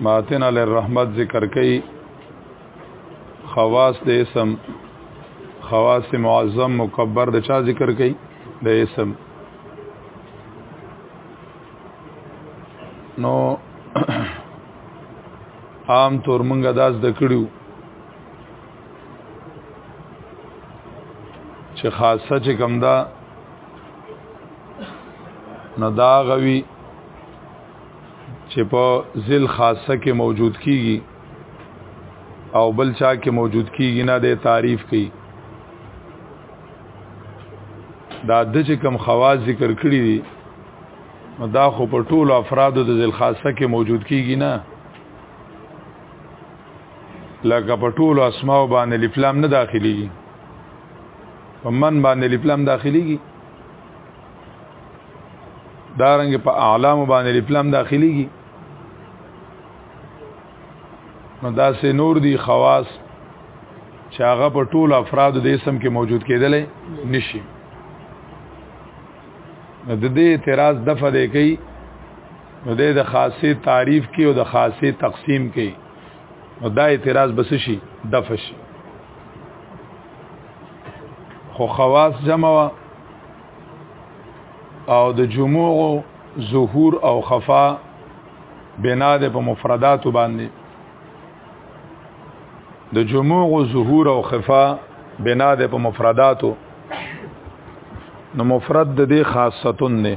ماتن علی الرحمت ذکر کئی خواص د اسم خواص معظم مکبر د چا ذکر کئی د اسم نو عام طور مونږه داس د کړیو چې خاصه چې کم ده نو دا غوي چې په ذل خاصه کې موجود کیږي او بل چا کې موجود کیږي نه د تعریف کوي دا د چې کم خواص ذکر کړی دي نو دا خو په ټولو افرادو د ذل خاصه کې موجود کیږي نه لکه په ټولو اسماء باندې لفلام نه داخليږي په من باندې لپلام داخليږي دارنګ په اعلام باندې لپلام داخليږي نو دا سه نور دي خواص چې هغه په ټول افراد د اسم کې موجود کېدل نشي نو د دې اعتراض دفه دی کوي نو د خاصه تعریف کې او د خاصه تقسیم کې نو دا اعتراض بس شي دفع شي خو خواص جمع وا او د جموع ظهور او خفا بنا ده په مفردات باندې د جموع ظهور او خفا بنا ده په مفرداتو نو مفرد د دې خاصتون نه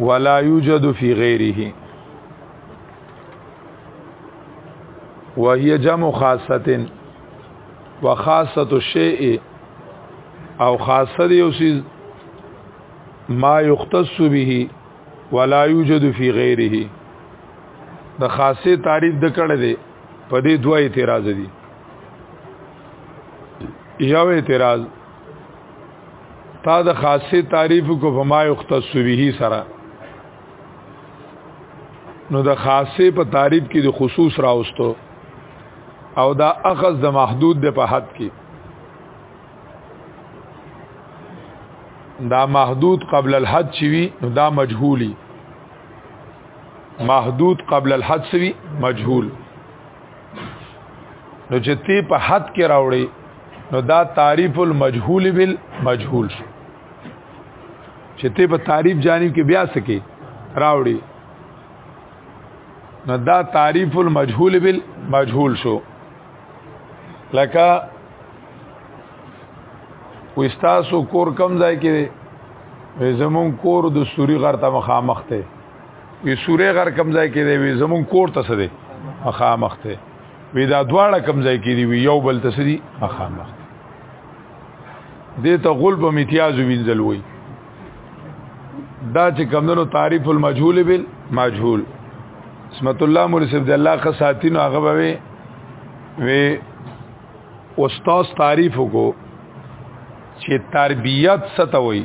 ولا يوجد في غيره وهي جمع خاصه وخاصه الشيء او خاصه دی او سیز ما یختص به ولا یوجد فی غیره د خاصه تعریف د کړه دی په دې دوه اعتراض دي یو اعتراض تا د خاصه تعریف کو په ما یختص به سره نو د خاصه په تعریف کې د خصوص راوستو او دا اخذ د محدود د په حد کې دا محدود قبل الحد چوي نو دا مجهولي محدود قبل الحد سوي مجهول نو چې تی په حد کې راوړي نو دا تعریف المجهول بالمجهول شو چې تی په تعریف جانب کې بیا سکے راوړي نو دا تعریف المجهول بالمجهول شو لکه وستاسو کور کم ځای کې زمون کور د سوري غر ته مخامخ ته وی سوره غر کم ځای کې دی وی زمون کور ته سده مخامخ ته وی دا دواړه کم ځای کې دی وی یو بل تسری مخامخ دې ته غلب امتیاز وینځل وی دا چې کمندونو تعریف المجهول بال مجهول اسمت الله مولوی صاحب د الله خصاتین هغه به وی استاد تعریف کو چې تربیت ستوي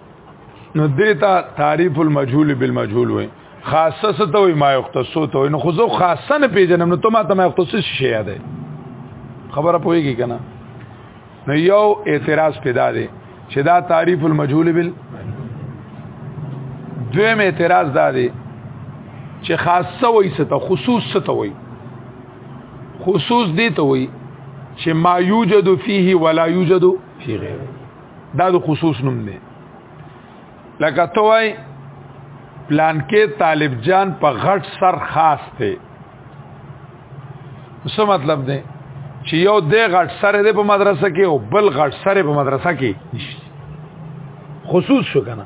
نو دیتا تعریف المجهول بالمجهول وای خاصه ست وای ما یختصو ته نو خو زه خاصه نه پیژنم نو ته ما ته ما یختصو شي یاد خبره پويږي کنه نو یو اعتراض پیدا دی چې دا تعریف المجهول بال دویم اعتراض دا دی چې خاصه وای ست خصوص ست وای خصوص دی ته وای چې ما یوجد فيه ولا یوجد فی غیره دا د خصوص نوم دی لکه ته وای پلان کې طالب جان په غټ سر خاص دی څه مطلب دی چې یو د غټ سر دی په مدرسه کې او بل غټ سر په مدرسه کې خصوص شو کنه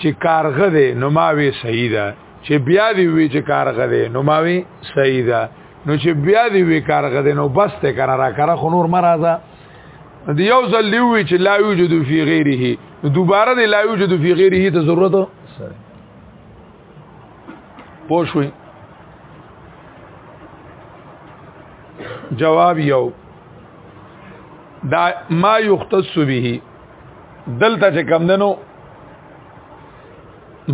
چې کارغه دی نو ما وی صحیح ده چې بیا دی وی چې کارغه دی نو ما وی صحیح ده نو چې بیا دی وی کارغه دی نو بس ته کرا را کرا خو نور مرزه دی یو ځل دی وی چې لا یوجد فی غیره دوباره دی لا یوجد فی غیره ته ضرورت پوښوي جواب یو دا ما یختص به دلته چې کم دنو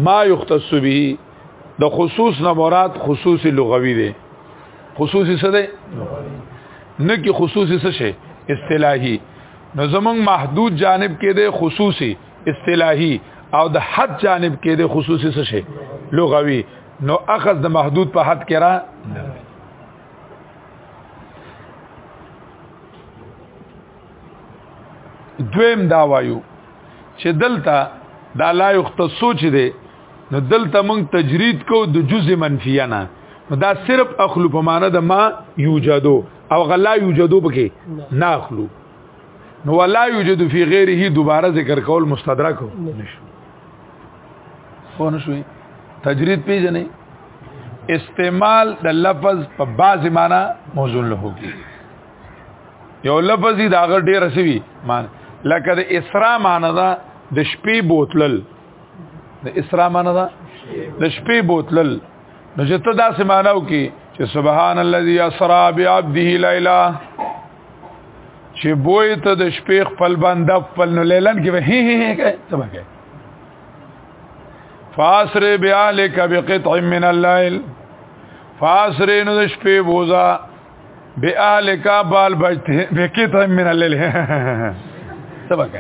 ما یختص به د خصوص نه مراد خصوصي لغوي دی خصوصي څه دی نه کې خصوصي څه شي اصطلاحي نو زمونږ محدود جانب کې دی خصوصي اصطلاحي او د حد جانب کې دی خصوصي څه شي لغوي نو اخذ د محدود په حد کې را دویم دا وایو چې دلته دا لا یختصو چې دی نو دلته موږ تجرید کو د جز منفیه نه دا صرف اخلو په معنی د ما یوجدو او غلا یوجدو پکې نه اخلو نو ولا یوجد فی غیره دوباره ذکر کول مستدرک نشو خو نشوي تجرید پیژنې استعمال د لفظ په بعض معنی موزون له هوږي یو لفظ دی داغه ډیر سوي مان لکه د اسرا معنی دا د شپې بوتلل د اسرا معنی دا د شپې بوتلل نو چې ته دا سه معنی وکي چې سبحان الذي اسرا بعبده ليلا چې بوې ته د شپې خپل بنده خپل نو لیلن کې به هي هي کوي څه به کوي فاسر بیالک بقطع من الليل فاسر نو د شپې بوزا بی اهل کا بال بجته بکیت من الليل سبق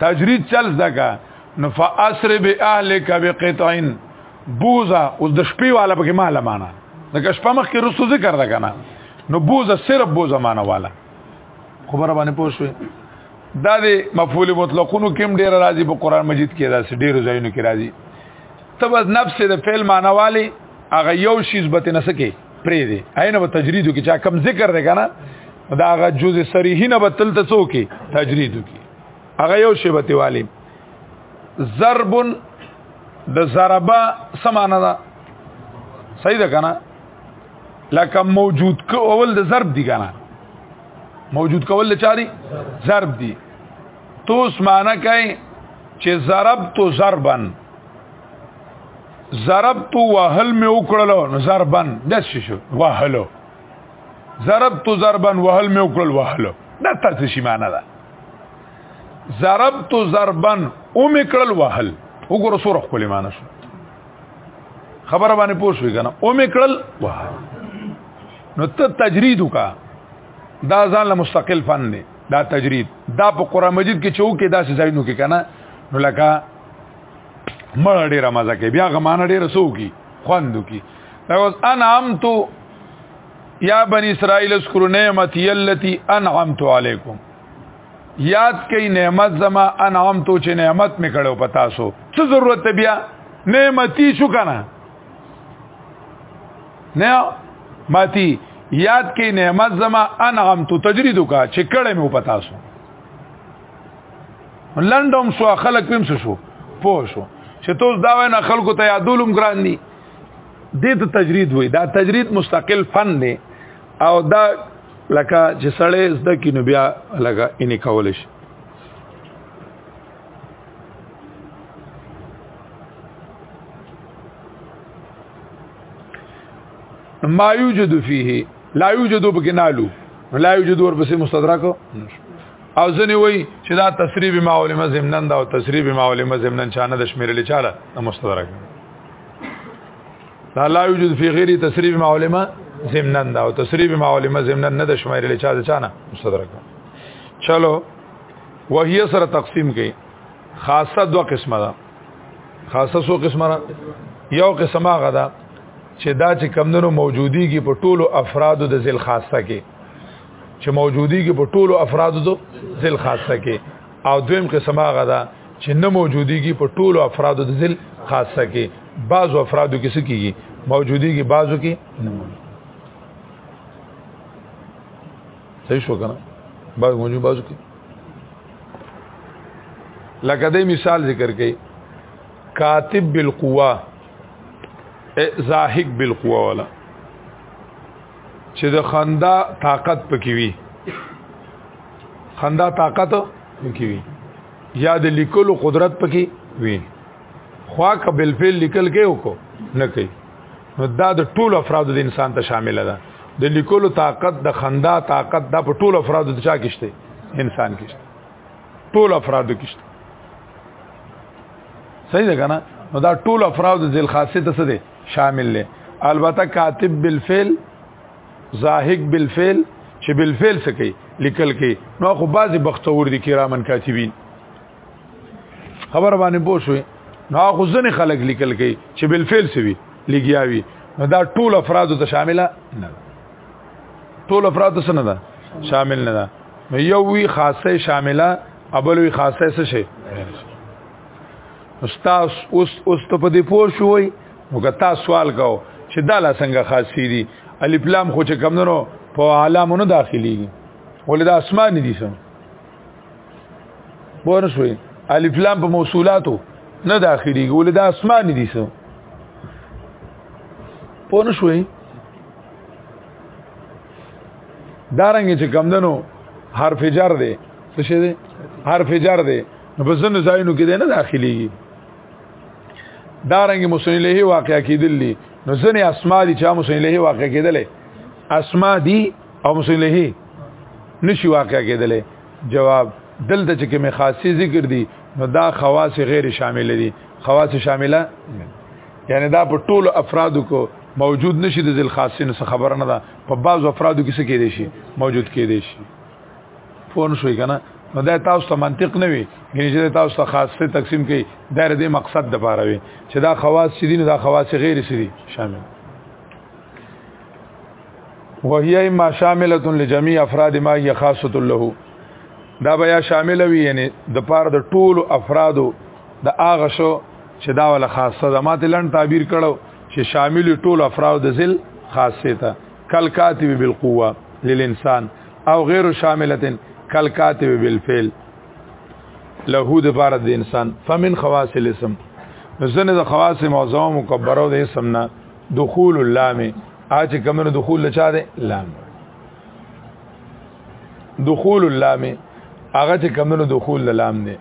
تجرید چل زګه نو فاسر بی اهل کا بقطعن بوزا او د شپې والا پکې مال معنا د شپه مخ کې رسو ذکر ده کنه نو بوزا صرف بوزا معنا والا خبره باندې پوښوي دا د مفعول مطلقونو کوم ډیر راځي په قران مجید کې دا ډیر ځایونو کې راځي تبز نفس د فعل معنا والی هغه یو شیز به تنه سکه پرې دی عین به تجریدو کې چا کم ذکر دی کنه دا هغه جزء صریح نه به تل تسو کې تجریدو کې هغه یو شی به تیوالی ضرب د ضربه سمانه ده صحیح ده کنه لکه موجود کول د ضرب دی کنه موجود کول چا دی ضرب دی تو اس معنی کئ چې ضرب تو ضربن ضربت وهل می وکړلو نو ضربن دس شو وهلو ضربت ضربن وهل می وکړل وهلو دا تاسو شي معنا ده ضربت ضربن او می کړل وهل وګوره سور خپل معنا شو خبره باندې پوښوي کنه او می کړل وهل نو ته تجرید وکا دا ځان له مستقل فن دی دا تجرید دا په قران مجید کې چوکې دا سې ځایونو کې کنه نو لکه مړ ډیره مزه کوي بیا غمانه ډیره سوکي خوندو کی دا اوس انعمت یا بنی اسرائیل اذکروا نعمتي التي انعمت علیکم یاد کئ نعمت زما انعمت چې نعمت می کړو پتا سو څه ضرورت بیا نعمتي شو کنه نه ماتی یاد کئ نعمت زما انعمت تجرید کا چې کړه می پتا سو لندوم شو خلک پم شو پوه شو چې توس دا وای نه خلکو ته یادولم ګران دي دې ته تجرید وای دا تجرید مستقل فن دی او دا لکه چې سړی زده کې نو بیا لګه انې کول شي ما یوجد فيه لا یوجد بکنالو لا یوجد ورپسې مستدرک نشو او ځنی وای چې دا تسریب ما علماء زمنن دا او تسریب ما علماء زمنن چانه د شمیرل چاله د مستدرک دا لا یوجد فی غیر تسریب ما علماء زمنن دا او تسریب ما علماء زمنن نه د شمیرل چا د چانه مستدرک چلو وهي سره تقسیم کړي خاصه دو قسمه ده خاصه سو قسمه ده یو قسمه هغه ده چې دا چې کمندونو موجودیږي په ټولو افرادو د ذل خاصه کې چې موجوديږي په ټولو افرادو د ذل خاصه کې او دویم قسم هغه ده چې نه موجوديږي په ټولو افرادو د ذل خاصه کې بعضو افرادو کې څه کیږي موجوديږي بعضو کې صحیح شو کنه بعض موجود بعضو کې لکه دې مثال ذکر کړي کاتب بالقوه زاهق بالقوه ولا چې د خندا طاقت پکې وي خندا طاقت پکې وي یا د لیکلو قدرت پکې وي خوا قبل فعل لیکل کې وکړو نه کوي نو دا د ټول افراد د انسان ته شامل ده د لیکلو طاقت د خندا طاقت دا په ټول افراد ته چا کېشته انسان کېشته ټول افراد کېشته صحیح ده کنه نو دا ټول افراد ذل خاصه ته څه دي شامل له البته کاتب بالفعل زاهق بالفعل چې بالفعل څه کوي لیکل کوي نو خو بعضی بختور دي کرامن کاتبین خبر باندې پوه شوي نو خو ځنې خلک لیکل کوي چې بالفعل څه وي لګیاوي نو دا ټول افراد ته شامله نه ټول افراد څه نه ده شامل نه ده نو یو وی خاصه شامله ابل وی خاصه څه شي استاد اوس اوس ته په دې پوه شوې نو که تاسو سوال کو چې دا لا څنګه خاصې دي الف لام خو چې کم نو په علامونو داخليږي ولې دا اسمان دي سم پوه شوې الف لام په موصولاتو نه داخليږي ولې دا اسمان دي سم پوه شوې دارنګ چې کم دنو حرف جر دی څه شي دی حرف جر دی نو په ځنو ځایونو کې نه داخليږي دا رنګ مسلم له واقع کېدل دي نو ځنې اسما دي چې مسلم له واقع کېدل اسما دي او مسلم له نشي واقع کېدل جواب دلته چې کوم خاصي ذکر دي نو دا خواص غیر شامل دي خواص شامله یعنی دا په ټولو افرادو کو موجود نشي د ذل خاصین څخه خبر نه ده په بعض افرادو کې څه کې دي شي موجود کې دي شي پون شوي کنه نو دا تاسو ته منطق نه وي یعنی چې تاسو ته خاصه تقسیم کړي دا د مقصد د پاره وي چې دا خواص چې دي نو دا خواص غیر سي دي شامل وهي ما شامله لجميع افراد ما هي خاصه له دا بیا شامل وي یعنی د پاره د ټولو افرادو د اغه شو چې دا ولا خاصه د ماته لن تعبیر کړو چې شامل ټول افراد د ذل خاصه ته کالکاتب بالقوه للانسان او غیر شامله کالکاتب بالفعل له د بار د انسان فمن خواص الاسم زنه د خواص موضوع مکبره د اسم نه دخول اللام اچ کمنو دخول لچا ده لام دخول اللام هغه چې کمنو دخول لام نه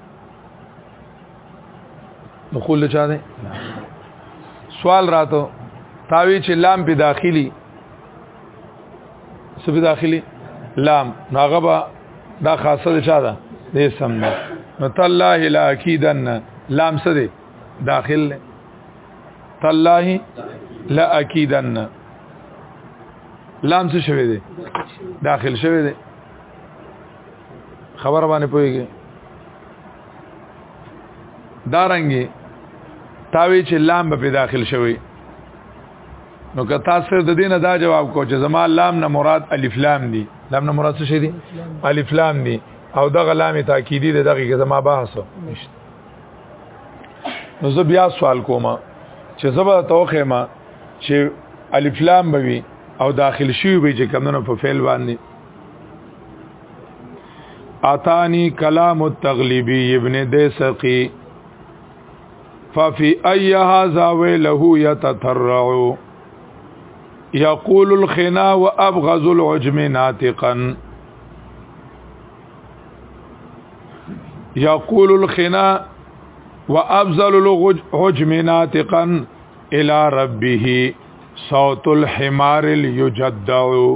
دخول چا ده سوال راته تاوی چې لام په داخلي سبي داخلي لام ناغه با دا خاصه ده چا ده دې سم ده نو تالله لا اكيدن لام څه ده داخل ده تالله لا اكيدن لام څه شوی ده داخل شوی ده خبر باندې پويږي دارنګي تاوی چې لام به داخل شوی نو که تاسو د دینه دا جواب کو چې زما لام نه مراد الف لام دی لام نه مراد څه دی الف لام دی او دغه لام تاکیدی دی دغه کې زما بحث نشته نو زه بیا سوال کوم چې زبر توخه ما چې الف لام بوي او داخل شي به چې کمنو په فعل باندې اتانی کلام التغلیبی ابن دیسقی ففي اي هذا ويله يتترع يقول الخنا وابغض العجم ناطقا يقول الخنا وابذل العجم ناطقا الى ربه صوت الحمار اليجدع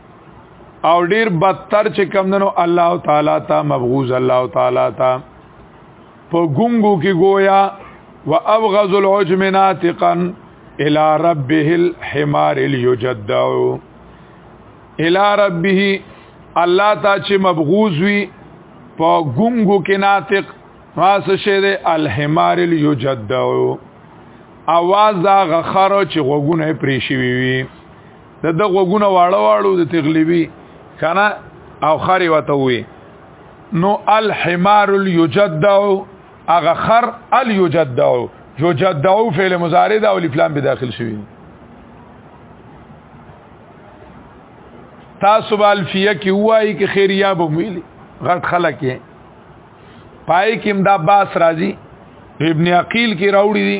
او ډیر بدتر چې کم دنو الله تعالی ته مبغوز الله تعالی ته په ګونګو کې گویا و ابغض العجم ناطقا الى ربه الحمار اليجدع الى ربه الله ته چې مبغوز وي په ګونګو کې ناطق راس شه ده الحمار اليجدع اواز دا غخره چې غوګونه پریشي وي د د غوګونه واړه واړو د تغلیبی کنه او خری وته وي نو الحمار یجدع اغه خر ال یجدع یجدع فعل مضارع دا ولې فلان به داخل شوی تاسو بال فیه کی وای کی خیریا به ویلی غلط خلک یې پای کې امدا باس راځي ابن عقیل کې راوړي دي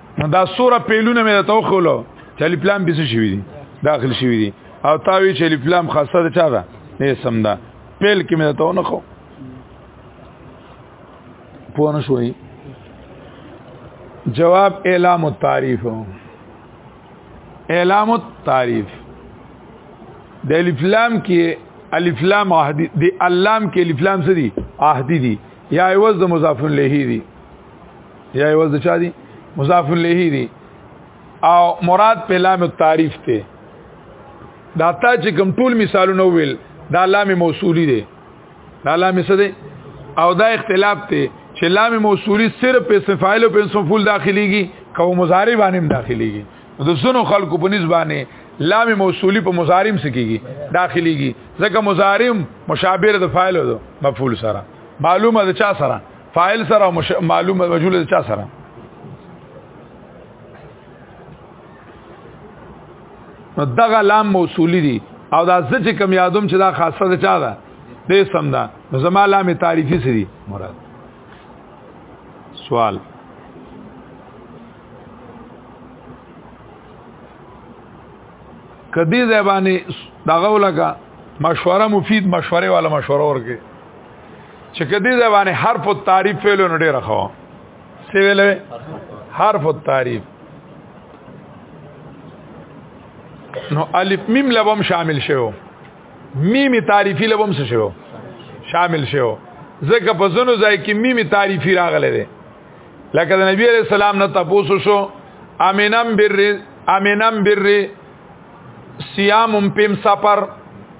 دا سوره پیلونه مې ته وخولو چې الف لام به شي دي داخل شي دي او تاوی چې الف لام خاصه ده چا ده نه سم ده پیل کې مې ته نه خو پوه نه شوي جواب اعلام التعریف اعلام التعریف د الف لام کې الف لام عهدی د اللام کې الف لام څه دي عهدی دي یا عوض د مضاف الیه دي یا یو ځل چا دي مضاف الیه دي او مراد په لام تعریف ته دا تا چې کوم ټول مثالونه ویل دا لام موصولی دي دا لام څه دي او دا اختلاف ته چې لام موصولی صرف په اسم فاعل او په اسم مفعول داخليږي کوم مضارع باندې هم داخليږي د زونو خلکو په نسبانه لام موصولی په مضارم سکیږي داخليږي ځکه مضارم مشابه د فاعل او مفعول سره معلومه د چا سره فاعل سره مش... معلوم مجهول چا سره نو دغه لام موصولی دي او دا زه چې کم یادوم چې دا خاصه ده چا ده دې سم ده نو زما لام تعریفي سری مراد سوال کدی زبانی دغه ولګه مشوره مفید مشوره والا مشوره ورکه چې کدی ځای باندې حرف التعریف فعل نه ډیر خو سی ویل حرف التعریف نو الف میم لبم شامل شوو میم تعریفی لبم څه شوو شامل شوو ځکه په زنو ځای کې میم تعریفی راغله ده لکه د نبی علیہ السلام نه تاسو شو امینم بر امینم بر صيام پم سفر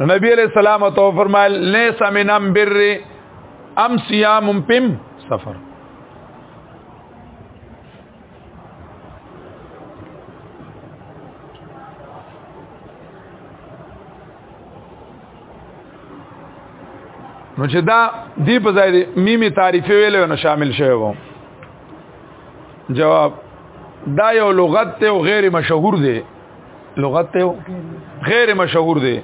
نبی علیہ السلام تو فرمایل لیس من امبر ام صيام پم سفر نو چې دا دی په ځای دی میمه تعریفي ویل نو شامل شوی وو جواب دا یو لغت ته غیر مشهور دی لغت ته غیر مشهور دی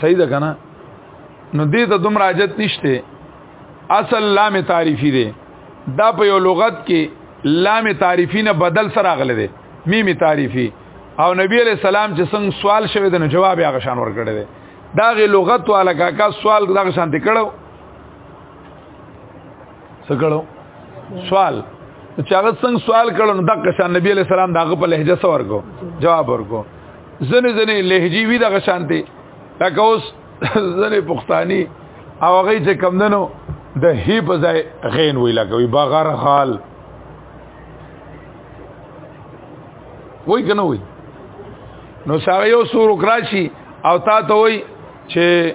صحیح ده کنه نو دې ته دومره حاجت نشته اصل لام تعریفی دی دا په یو لغت کې لام تعریفی نه بدل سره اغله دی میم تعریفی او نبی علیہ السلام چې څنګه سوال شوه د جواب یې غشان ورکړی دی دا غي لغت والا کاکا سوال دغه شانتي کړو څه کړو سوال چې هغه څنګه سوال کړو نو دغه شان نبی علی سلام دغه په لهجه سره ورکو جواب ورکو ځنې ځنې لهجي وی دغه شان دي لکه اوس ځنې پښتاني او هغه چې کم دنو د هی په ځای غین وی لکه وی بغیر خال وای کنه وای نو ساغه یو سور کراشي او تا ته وای چې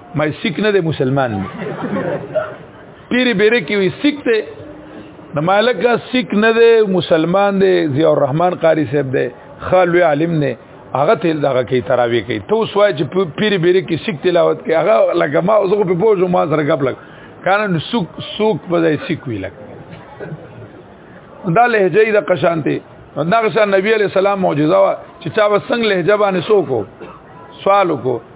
ما سیک نه دی مسلمان دی پیری بیره کی وی سیک ته نو مالکه سیک نه دی مسلمان دی ضیاء الرحمن قاری صاحب دی خالوی عالم نه هغه تل دغه کی تراوی کی تو سوای چې پیری بیره کی سیک تلاوت کی هغه لګه ما اوسغه په بوجو ما سره غب لګ کانه سوک سوک په ځای سیک وی لګ دا لهجه د قشانته دا غشان نبی علی السلام معجزه وا چې چا وسنګ لهجه باندې سوکو سوال وکړو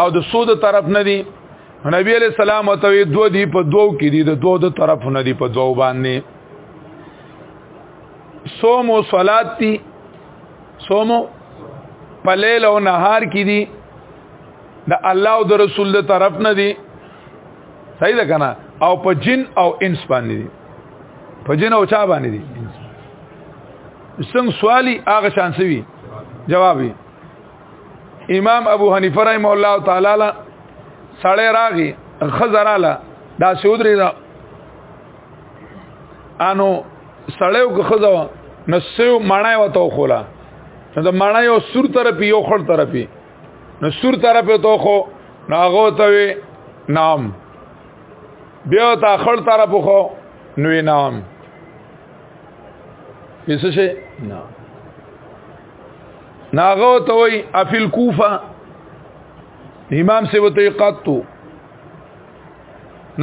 او د سود طرف نه دي نبی علیہ السلام ته دوه دی په دوو کې دي د دوه د طرف نه دي په دوو باندې صوم او صلات دي صوم په لیل او نهار کې دي د الله او د رسول د طرف نه دي صحیح ده کنه او په جن او انس باندې دي په جن او چا باندې دي څنګه سوالی هغه شانسوي جواب وي امام ابو حنیفه رحم الله تعالی له سړی راغی خزراله دا سودری دا انو سړیو که خزو نو سیو مړای وته خولا نو د مړای او سور طرف یو خړ طرف نو سور طرف ته خو ناغو ته نام بیا ته خړ طرف خو نو نام یسه شي نام ناغو ته وای افل کوفه امام سے وته قطو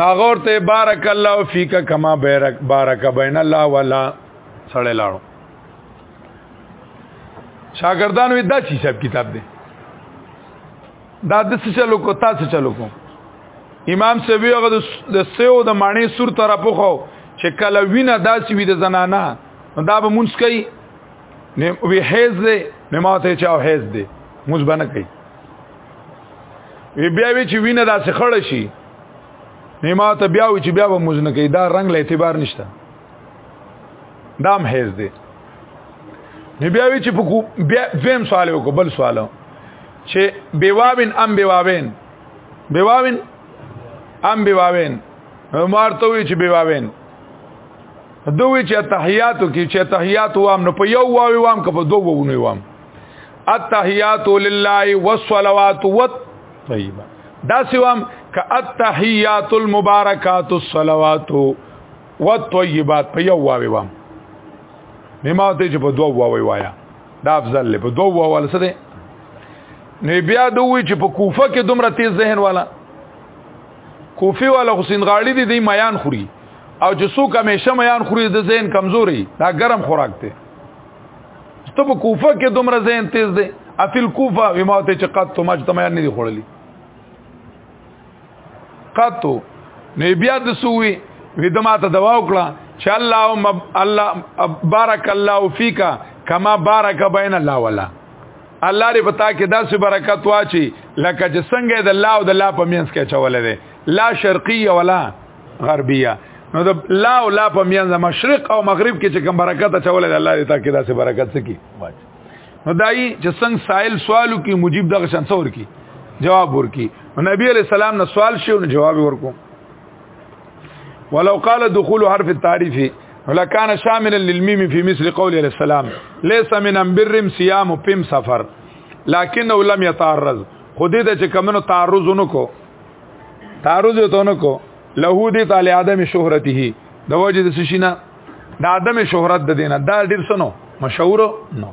ناغور ته بارک الله فیک کما بارک بارک بین الله ولا سړی لاړو شاګردان وی دا چی حساب کتاب دی دا د څه چلو کو تاسو چلو کو امام سے وی هغه د سیو د معنی سور طرف خو چې کله وینه داسې وی د زنانه دا به مونږ کوي نه وی حیز دی نه ماته چا حیز دی موږ باندې کوي وی بیا وی چې وینه داسې خړ شي نه ماته بیا وی چې بیا به موږ نه کوي دا رنگ له اعتبار نشته دام حیز دی نه بیا وی چې په بیا دویم سوال وکړ بل سوال چې بیوابن ام بیوابن بیوابن ام بیوابن مارته وی چې بیوابن دوی چې تحیاتو کې چې تحیات وام نو په یو واوی وام که په دوه وونه وام التحیات لله والصلوات والطیبه دا سوام ک التحیات المبارکات الصلوات والطیبات په یو واوی وام مما ته چې په دوه واوی وایا دا افضل له په دوه واول سره نه بیا دوی چې په کوفه کې دومره تیز ذهن والا کوفی والا حسین غاړي دی دی میان خوري او چې څوک همیشه میان خوري د ذهن کمزوري دا ګرم خوراک دی ته په کوفه کې دومره ذهن تیز دی افل کوفه وما ته چې قد تو مجد میان نه دی خورلی قد تو نو بیا د سووي وې د ماته دوا وکړه چې اللهم الله بارک الله فیک کما بارک بین الله ولا الله دې پتا کې داسې برکت واچي لکه چې څنګه د الله او د الله په مینس کې چولې ده لا شرقیه ولا غربیه نو د لا او لا په میان د مشرق او مغرب کې چې کوم برکت اچولې الله دې تاکي دا سه برکت سکی نو دای چې څنګه سائل سوالو کې مجيب دغه شان څور کی جواب ورکی نو نبی علی السلام نو سوال شي نو جواب ورکو ولو قال دخول حرف التعريف لكان شاملا للميم في مثل قول عليه السلام ليس من امبرم صيام پم سفر لكنه لم يتعرض خودی د چې کمنو تعرض نکو تعرض ته نه کو له دې تعالی عدم شهرته د وجه د سشینه د عدم شهرت د دینه دا ډیر سنو مشهور نو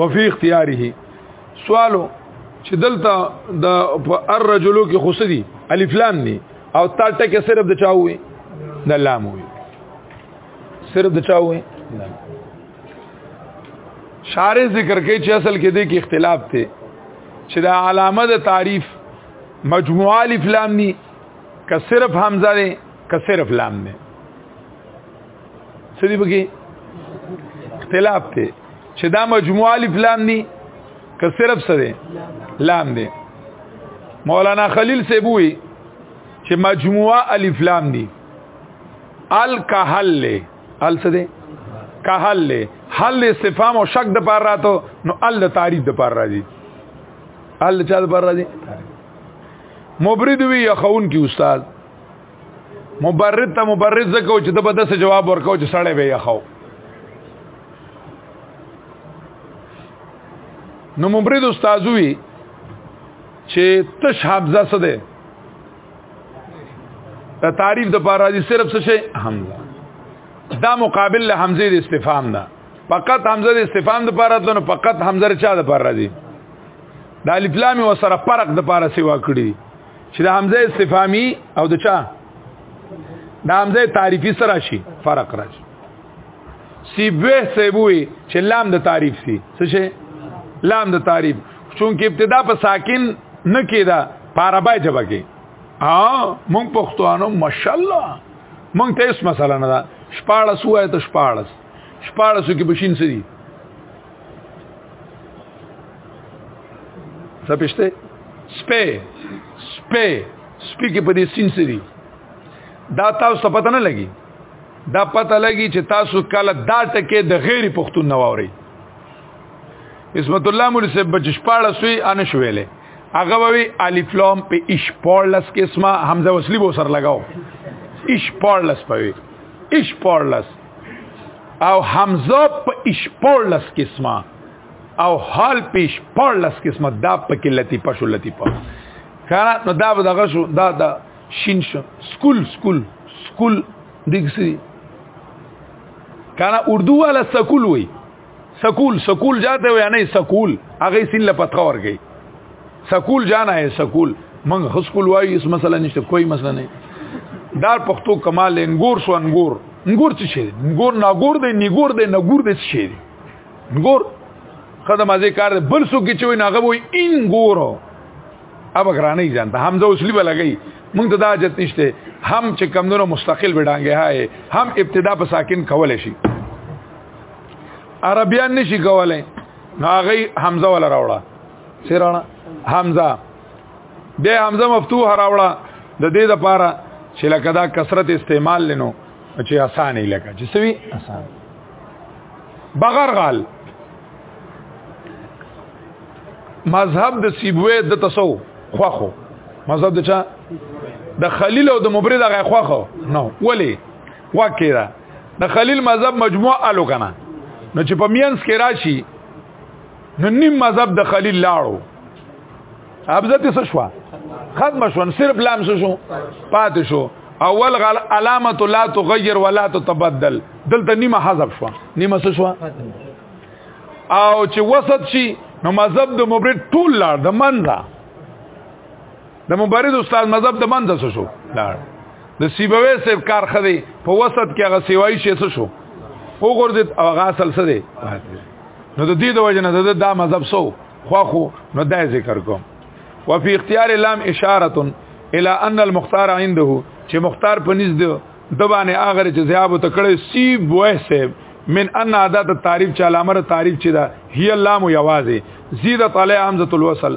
وفي اختیاره سوالو چې دلته د الرجلو کې خصدي الف لام ني او تا ټکه صرف د چاوي د لام وي صرف د چاوي شارح ذکر کوي چې اصل کې دې کې اختلاف دی چې دا علامه د تعریف مجموعه الف لام ني که صرف حمزه دی که صرف لام دی سړي بګي اختلاف دی چې دا مجموعه الف لام ني که صرف څه دی لام دی مولانا خلیل سیبوی چې مجموعه الف لام دي الکحل ال څه ده کهل له حل استفهام او شک د پر راتو نو ال تعریف د پر راځي ال چا د پر راځي مبرد وی یخون کی استاد مبرد ته مبرد زکو چې د بدسه جواب ورکو چې سړی به یخو نو مبرد استاد وی چې تش حمزه سده دا تعریف د پاره دي صرف څه شي حمزه دا مقابل له حمزه د استفهام ده فقط حمزه د استفهام د پاره ده نو فقط حمزه چا د پاره دي د الف لام او سره فرق د پاره سیوا کړی چې د حمزه استفهامي او د چا د حمزه تعریفي سره شي فرق راشي سیبه سیبوي چې لام د تعریف سي څه شي لام د تعریف چونکه ابتدا په ساکن نه کیدا پاربای جبا کې ها مونږ پښتوانو ماشاءالله مونږ ته اس مسله نه ده شپاړه سوای ته شپاړه شپاړه سو کې بشین سړي څه پښته سپه سپه سپی کې په دې سین سری دا تاسو ته پته نه لګي دا پته لګي چې تاسو کله دا ټکه د غیر پښتون نواوري عصمت الله مول سه بچ شپاړه سوی ان شویلې هغه وی الف لام په اش پورلس کې اسما حمزه وصلی بو سر لگاو اش پورلس پوي اش پورلس او حمزه په اش پورلس کې اسما او حال پیش پورلس کې اسما دا په کې لتی پښو لتی په کارا نو دا دغه شو دا دا شین شو سکول سکول سکول دګسی کارا اردو والا سکول وای سکول سکول جاته وي نه سکول هغه سین له پتخه ورګي سکول جانا ہے سکول من سکول وایي اس مسله نشته کوئی مسله نه دار پښتو کمال انګور سو انګور انګور څه شي انګور ناګور دی نګور دی نګور دی څه شي انګور قدم ازي کار بل سو کې چوي ناغه وي انګورو اب غرانه ځان ته حمزه اوسلی بلګي موږ ته دا عادت نشته هم چې کمونو مستقل وډانګه هاي هم ابتدا په ساکن کول شي عربیان نشي کولای هغه حمزه ولا راوړه سیرانه حمزه به حمزه مفتوح راوړه د دې لپاره چې لکه دا کثرت استعمال لنو چې آسان نه لکه چې سوي آسان بغیر غال مذهب د سیبوی د تسو خوخو مذهب د چا د خلیل او د مبرد هغه خوخو نو ولی واقع ده د خلیل مذهب مجموع الو کنه نو چې په مینس کې راشي نو نیم مذهب د خلیل لاړو ابزت څه شو ختم شو صرف لام څه شو پات شو اول غل علامه لا تغیر ولا تتبدل دلته نیمه حذف شو نیمه څه شو او چې وسط شي نو مذهب د مبرد ټول لار د منځه د مبارز استاد مذهب د منځ څه شو لاړ د سیبوي صاحب کار خدي په وسط کې هغه سیوای شي څه شو او ګرځید او هغه اصل څه دی نو د دې د وجه نه د دا مذهب سو خو خو نو دا ذکر کوم وفي اختیار لام اشاره الى ان المختار عنده چې مختار په نس دی د باندې اگر چې زیاب ته کړي سی بوه صاحب من ان عادت تعریف چې علامه تعریف چې دا هی اللام یوازې زیدت علی حمزه الوصل